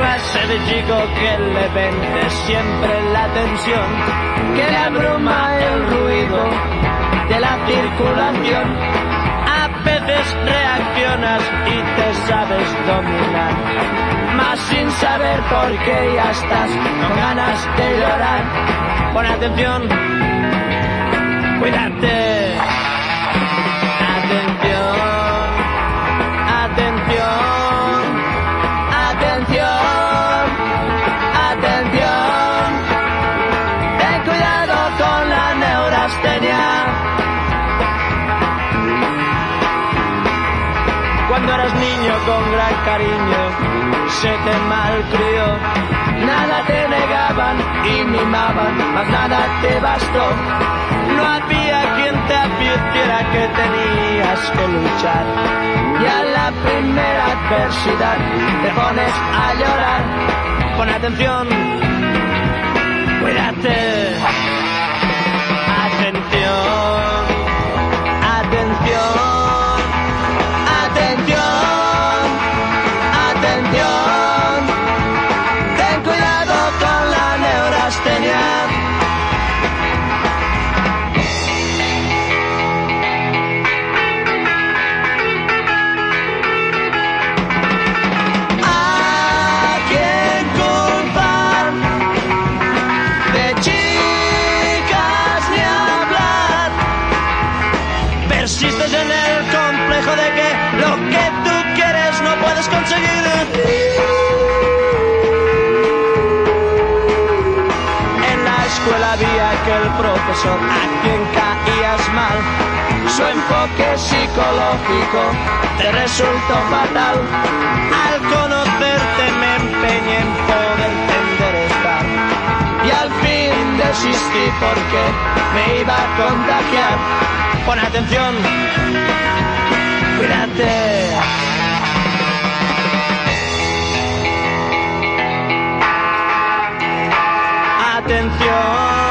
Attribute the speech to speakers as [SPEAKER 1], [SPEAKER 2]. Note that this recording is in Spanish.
[SPEAKER 1] clase de chico que le vende siempre la tensión, que le abruma el ruido de la circulación. A veces reaccionas y te sabes dominar, más sin saber por qué ya estás con ganas de llorar. Pon atención, cuídate. Atención, atención, atención, niño con gran cariño, se te malcrió. Nada te negaban y mimaban, mas nada te bastó. No había quien te advirtiera que tenías que luchar. Y a la primera adversidad te pones a llorar. Pon atención, cuídate. Había aquel profesor a quien caías mal. Su enfoque psicológico te resultó fatal. Al conocerte me empeñé en poderte enderezar. Y al fin desistí porque me iba a contagiar. Pon atención, cuídate. Atención.